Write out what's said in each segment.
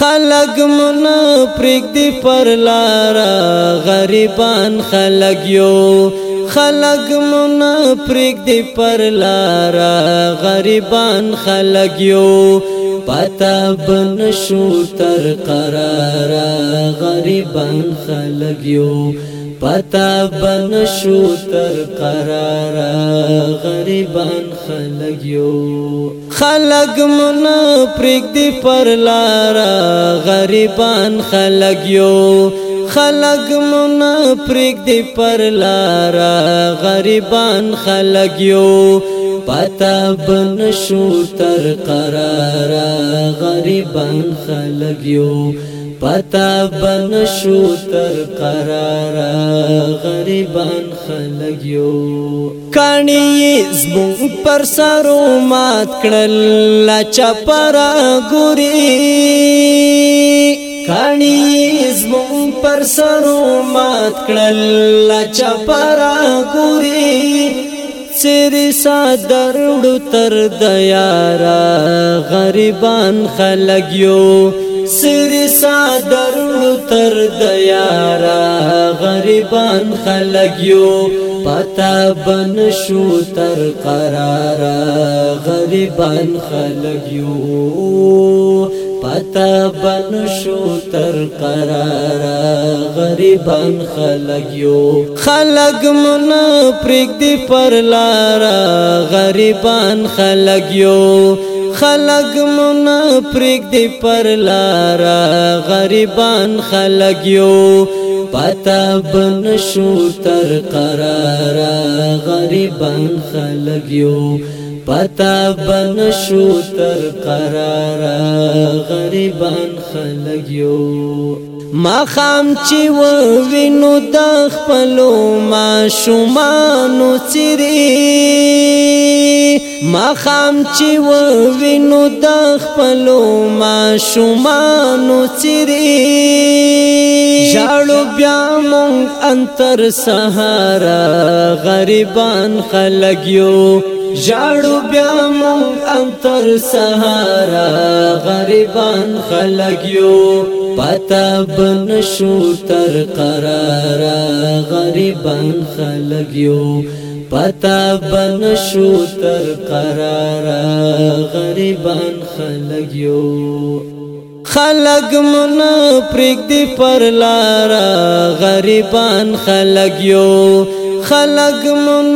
خلق من پرګ دی پر لار غریبان خلق یو خلق من پرګ دی پر لار غریبان خلق یو پتا بن شو تر قرار غریبان خلق یو پتا بن شو تر قرارا غریبان خلق یو خلق من پرګ دی پر لارا غریبان خلق یو خلق من پرګ دی پر لارا غریبان خلق یو پتا بن شو تر قرارا غریبان خلق یو پتا بن شو تر قرارا غریبان خلق یو کانی زمون پر سرو مات کړل لا چپرا ګوري کانی زمون پر سرو مات کړل لا چپرا ګوري سری صدر وړو تر د یارا غریبان خلګ یو سری صدر تر د یارا غریبان خلق یو پتا بن شو تر قرارا غریبان خلق یو پتا بن شو تر قرارا غریبان خلق یو خلق من پرګ دی پر لارا غریبان خلق یو خلق مون پرېګ دی پر لارا غریبان خلق یو پتا بن شو تر قرارا غریبان خلق یو پتا بن شو تر قرارا غریبان خلق یو ما خام چې وینو د خپلو ما شومان سری ما خام چې وینو د خپلو ما شومان سری ژړو بیا مون انتر سهارا غریبان خلګ یو جاړو بیا مونږ ان تر سهارا غریبان خلق یو پتا بن شو تر قرارا غریبان خلق یو پتا بن شو تر قرارا غریبان خلق یو خلق من پرګ دی پر لارا غریبان خلق یو خلق من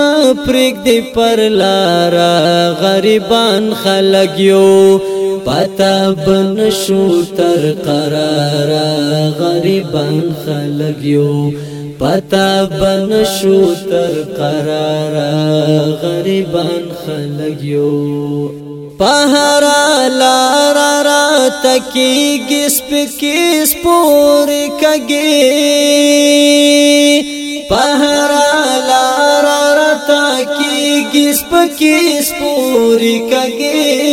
پرګ دی پر لارا غریبان خلق یو پتا بن شو تر قرارا غریبان خلق یو پتا بن شو تر قرارا غریبان خلق یو پهر لار را تکی گس پکی سپور کگی پهر لار را تکی گس پکی سپور کگی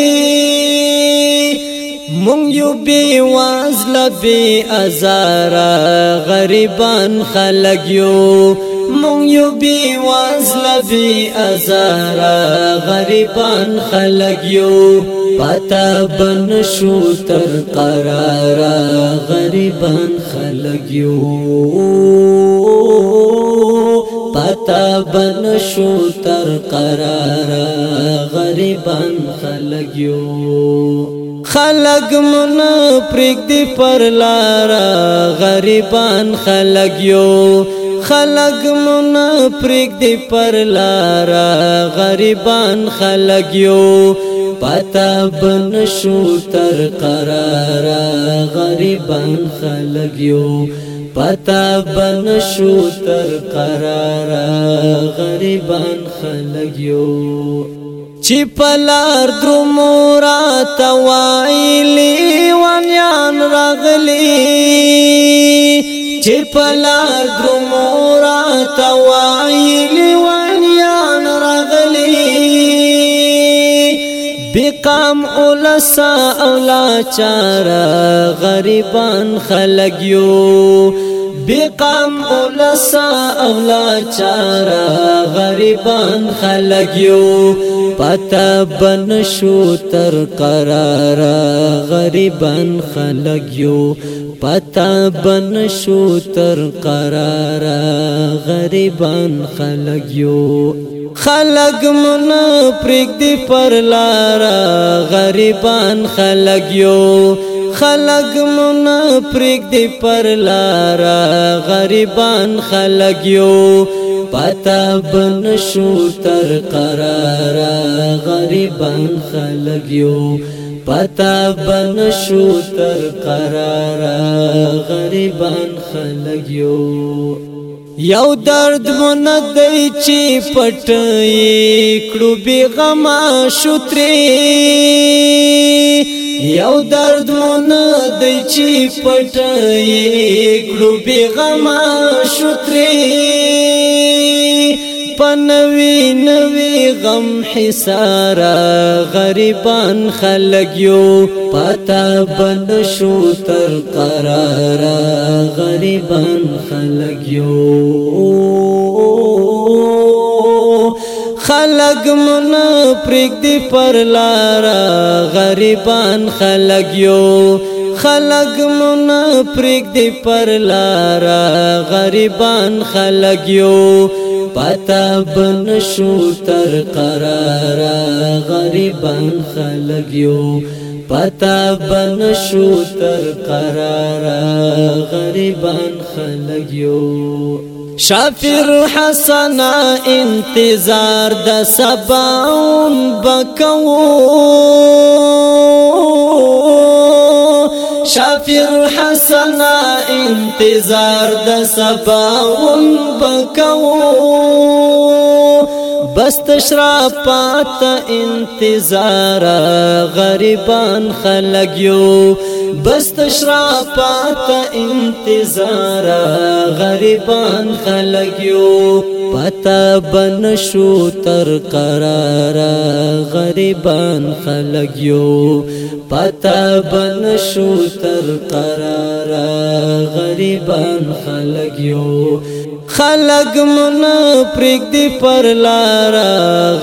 مونږ یو بي وازل بي ازار غریبان خلګ یو مون یو بی وازل بی ازارا غریبان خلق یو پتا بن شو تر قرارا غریبان خلق یو پتا بن شو تر قرارا غریبان خلق یو خلق من پرګ دی پر لارا غریبان خلق یو خلق مون پرګ دی پر لارا غریبان خلق یو پتا بن شو تر قرارا غریبان خلق یو پتا بن شو تر قرارا غریبان خلق یو چې پلار درمورا توایلی وانیان راغلی چې پلار درمو را توای لیوانیان راغلی بقام اولسا اولا چارا غریبان خلق یو بقام اولسا اولا چارا غریبان خلق یو پتا بن شو تر قرار غریبان خلق یو پتا بن شو تر قرار غریبان خلق یو خلق من پرګ دی پر لارا غریبان خلق یو خلق من پرګ دی پر لارا غریبان خلق یو پتا بن شو تر قرار غریبان خلق یو پتا بن شو تر قرارا غریبان خلق یو یو درد مون دای چې پټي کړو بي غما شتري یو درد مون دای چې پټي کړو بي غما شتري پنوي نوي غم حسارا غریبان خلق یو پتا بن شو تر قرارا غریبان خلق یو خلق من پرګ دی پر لارا غریبان خلق یو خلق مون پرګ دی پر لارا غریبان خلق یو پتا بن شو تر قرارا غریبان خلق یو پتا بن شو تر قرارا غریبان خلق یو شافر حسنا انتظار د سباون بکو شافر حسن انتظار د سبا ون پکو بس تشرا پات انتظار غریبان خلق یو بس تشرا پات انتظار غریبان خلق یو پتا بن شو تر قرار غریبان خلق یو پتا بن شو تر قرار غریبان خلق یو خلق من پرګ دی پر لارا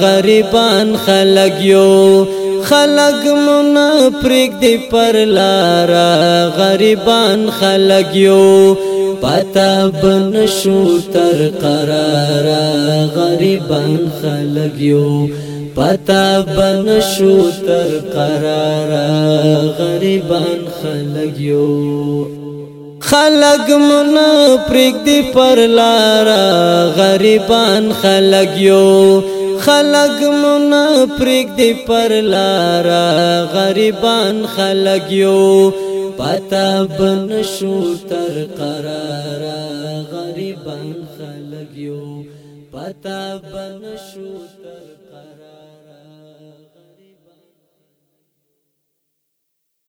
غریبان خلق یو خلق من پرګ دی پر لارا غریبان خلق یو پتا بن شو تر قرار غریبان خلق یو پتا بن شو تر قرارا غریبان خلق یو خلق من پرګ دی پر لارا غریبان خلق یو خلق من پرګ دی پر لارا غریبان خلق یو پتا بن شو تر قرارا غریبان خلق یو پتا بن شو